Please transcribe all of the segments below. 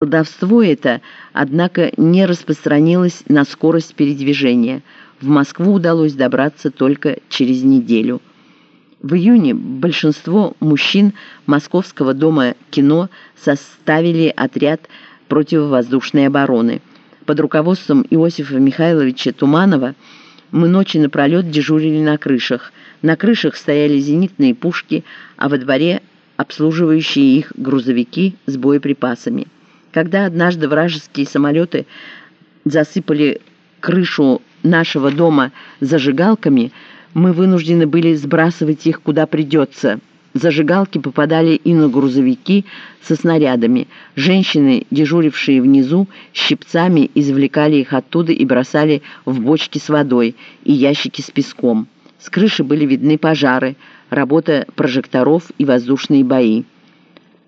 Колдовство это, однако, не распространилось на скорость передвижения. В Москву удалось добраться только через неделю. В июне большинство мужчин Московского дома кино составили отряд противовоздушной обороны. Под руководством Иосифа Михайловича Туманова мы ночи напролет дежурили на крышах. На крышах стояли зенитные пушки, а во дворе обслуживающие их грузовики с боеприпасами. Когда однажды вражеские самолеты засыпали крышу нашего дома зажигалками, мы вынуждены были сбрасывать их куда придется. Зажигалки попадали и на грузовики со снарядами. Женщины, дежурившие внизу, щипцами извлекали их оттуда и бросали в бочки с водой и ящики с песком. С крыши были видны пожары, работа прожекторов и воздушные бои.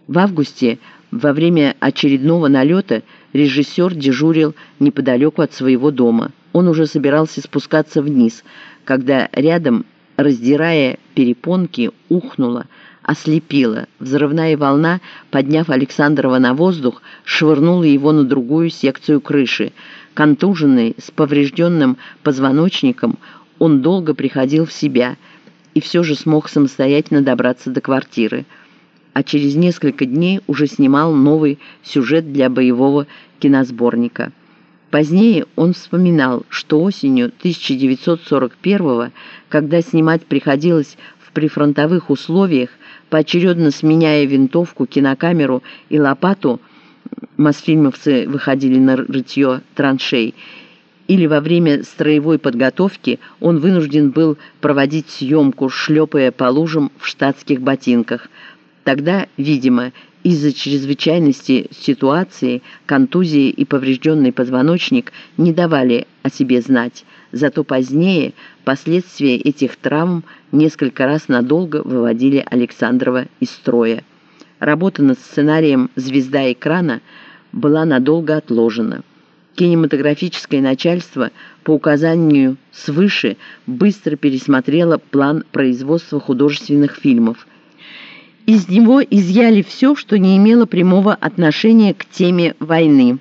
В августе во время очередного налета режиссер дежурил неподалеку от своего дома. Он уже собирался спускаться вниз, когда рядом, раздирая перепонки, ухнула, ослепила. Взрывная волна, подняв Александрова на воздух, швырнула его на другую секцию крыши. Контуженный, с поврежденным позвоночником, он долго приходил в себя и все же смог самостоятельно добраться до квартиры а через несколько дней уже снимал новый сюжет для боевого киносборника. Позднее он вспоминал, что осенью 1941 когда снимать приходилось в прифронтовых условиях, поочередно сменяя винтовку, кинокамеру и лопату, мосфильмовцы выходили на рытье траншей, или во время строевой подготовки он вынужден был проводить съемку, шлепая по лужам в штатских ботинках – Тогда, видимо, из-за чрезвычайности ситуации контузии и поврежденный позвоночник не давали о себе знать, зато позднее последствия этих травм несколько раз надолго выводили Александрова из строя. Работа над сценарием «Звезда экрана» была надолго отложена. Кинематографическое начальство по указанию свыше быстро пересмотрело план производства художественных фильмов – из него изъяли все, что не имело прямого отношения к теме войны.